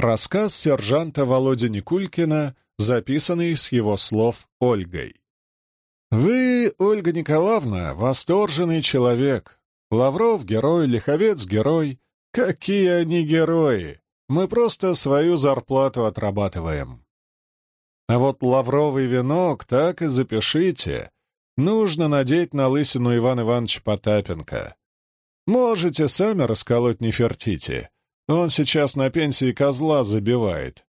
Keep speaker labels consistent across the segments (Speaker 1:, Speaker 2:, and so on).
Speaker 1: Рассказ сержанта Володи Никулькина, записанный с его слов Ольгой. «Вы, Ольга Николаевна, восторженный человек. Лавров — герой, Лиховец — герой. Какие они герои! Мы просто свою зарплату отрабатываем. А вот лавровый венок так и запишите. Нужно надеть на лысину Ивана Ивановича Потапенко. Можете сами расколоть Нефертити. Он сейчас на пенсии козла забивает.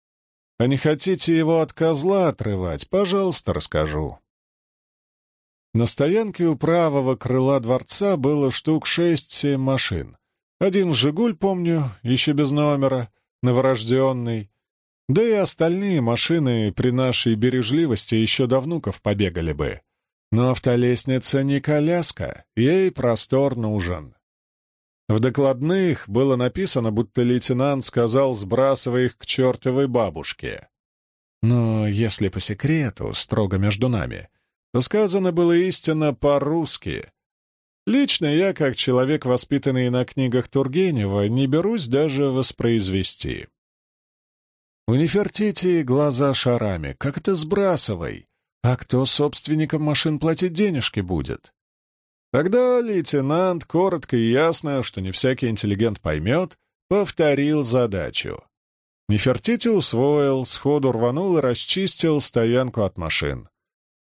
Speaker 1: А не хотите его от козла отрывать, пожалуйста, расскажу. На стоянке у правого крыла дворца было штук шесть-семь машин. Один «Жигуль», помню, еще без номера, новорожденный. Да и остальные машины при нашей бережливости еще до внуков побегали бы. Но автолестница не коляска, ей простор нужен. В докладных было написано, будто лейтенант сказал, сбрасывая их к чертовой бабушке. Но если по секрету, строго между нами, то сказано было истинно по-русски. Лично я, как человек, воспитанный на книгах Тургенева, не берусь даже воспроизвести. У Нефертити глаза шарами. Как это сбрасывай? А кто собственникам машин платить денежки будет? Тогда лейтенант, коротко и ясно, что не всякий интеллигент поймет, повторил задачу. Нефертити усвоил, сходу рванул и расчистил стоянку от машин.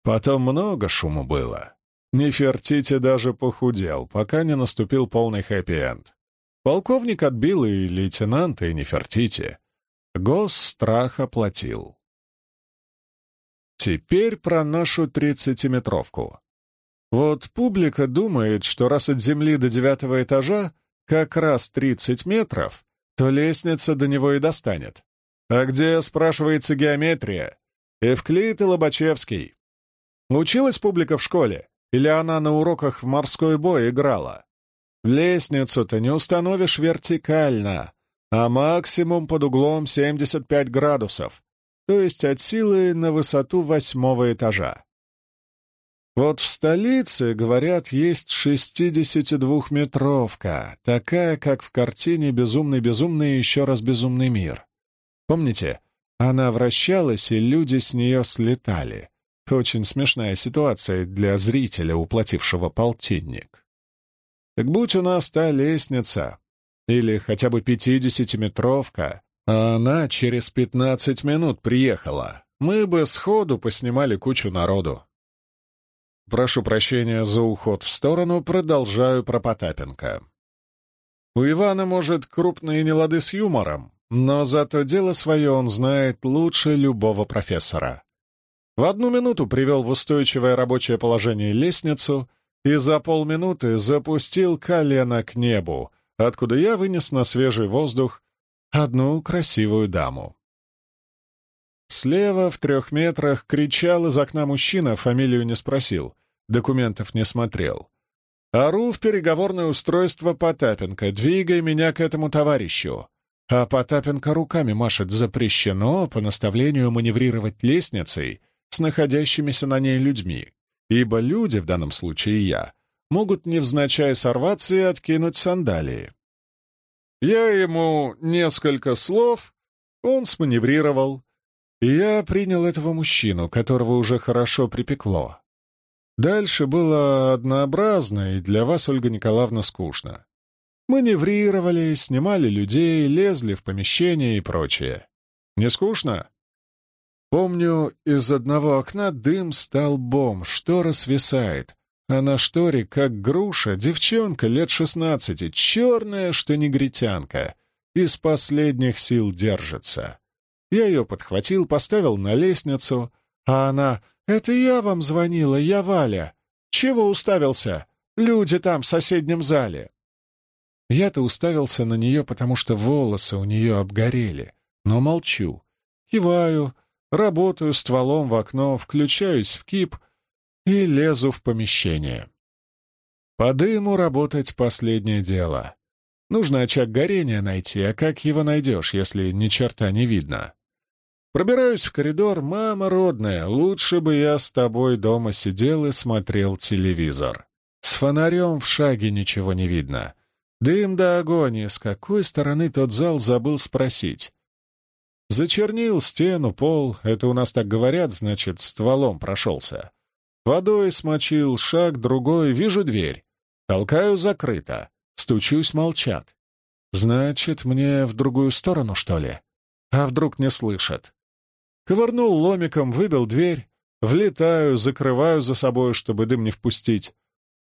Speaker 1: Потом много шума было. Нефертити даже похудел, пока не наступил полный хэппи-энд. Полковник отбил и лейтенанта, и Нефертити. Госстрах оплатил. Теперь про нашу тридцатиметровку. Вот публика думает, что раз от земли до девятого этажа как раз 30 метров, то лестница до него и достанет. А где, спрашивается, геометрия? Евклид и Лобачевский. Училась публика в школе? Или она на уроках в морской бой играла? Лестницу-то не установишь вертикально, а максимум под углом 75 градусов, то есть от силы на высоту восьмого этажа. Вот в столице, говорят, есть 62-метровка, такая, как в картине «Безумный-безумный» и еще раз «Безумный мир». Помните? Она вращалась, и люди с нее слетали. Очень смешная ситуация для зрителя, уплатившего полтинник. Так будь у нас та лестница, или хотя бы пятидесятиметровка, а она через пятнадцать минут приехала, мы бы сходу поснимали кучу народу. Прошу прощения за уход в сторону, продолжаю про Потапенко. У Ивана, может, крупные нелады с юмором, но зато дело свое он знает лучше любого профессора. В одну минуту привел в устойчивое рабочее положение лестницу и за полминуты запустил колено к небу, откуда я вынес на свежий воздух одну красивую даму. Слева, в трех метрах, кричал из окна мужчина, фамилию не спросил, документов не смотрел. Ору в переговорное устройство Потапенко, двигай меня к этому товарищу. А Потапенко руками машет запрещено по наставлению маневрировать лестницей с находящимися на ней людьми, ибо люди, в данном случае я, могут невзначай сорваться и откинуть сандалии. Я ему несколько слов, он сманеврировал, и я принял этого мужчину, которого уже хорошо припекло. Дальше было однообразно и для вас, Ольга Николаевна, скучно. Маневрировали, снимали людей, лезли в помещения и прочее. Не скучно? Помню, из одного окна дым столбом, штора свисает, а на шторе, как груша, девчонка лет шестнадцати, черная, что негритянка, из последних сил держится. Я ее подхватил, поставил на лестницу, а она «Это я вам звонила, я Валя. Чего уставился? Люди там в соседнем зале». Я-то уставился на нее, потому что волосы у нее обгорели, но молчу. Киваю, работаю стволом в окно, включаюсь в кип и лезу в помещение. По дыму работать последнее дело. Нужно очаг горения найти, а как его найдешь, если ни черта не видно? Пробираюсь в коридор, мама родная, лучше бы я с тобой дома сидел и смотрел телевизор. С фонарем в шаге ничего не видно. Дым до агонии, с какой стороны тот зал забыл спросить. Зачернил стену, пол, это у нас так говорят, значит, стволом прошелся. Водой смочил, шаг, другой, вижу дверь. Толкаю закрыто. Стучусь, молчат. Значит, мне в другую сторону, что ли? А вдруг не слышат? Ковырнул ломиком, выбил дверь. Влетаю, закрываю за собой, чтобы дым не впустить.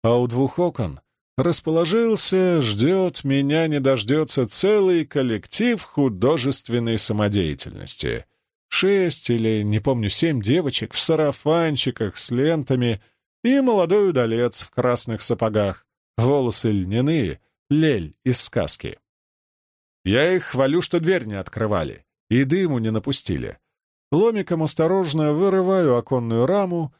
Speaker 1: А у двух окон расположился, ждет, меня не дождется целый коллектив художественной самодеятельности. Шесть или, не помню, семь девочек в сарафанчиках с лентами и молодой удалец в красных сапогах, волосы льняные, лель из сказки. Я их хвалю, что дверь не открывали и дыму не напустили. Ломиком осторожно вырываю оконную раму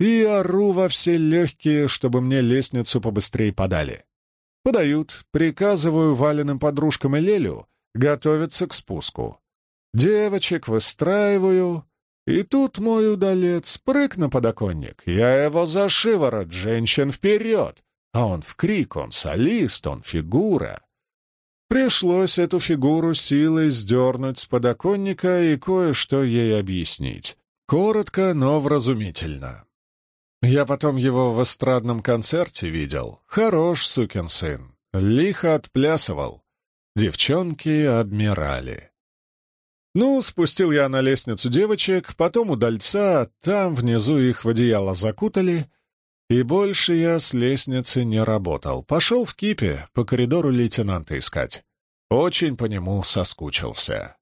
Speaker 1: и ору во все легкие, чтобы мне лестницу побыстрее подали. Подают, приказываю валенным подружкам и Лелю готовиться к спуску. Девочек выстраиваю, и тут мой удалец прыг на подоконник. Я его за шиворот, женщин вперед. А он в крик, он солист, он фигура. Пришлось эту фигуру силой сдернуть с подоконника и кое-что ей объяснить. Коротко, но вразумительно. Я потом его в эстрадном концерте видел. Хорош сукин сын. Лихо отплясывал. Девчонки обмирали. Ну, спустил я на лестницу девочек, потом удальца, там внизу их в одеяло закутали, и больше я с лестницы не работал. Пошел в кипе по коридору лейтенанта искать. Очень по нему соскучился.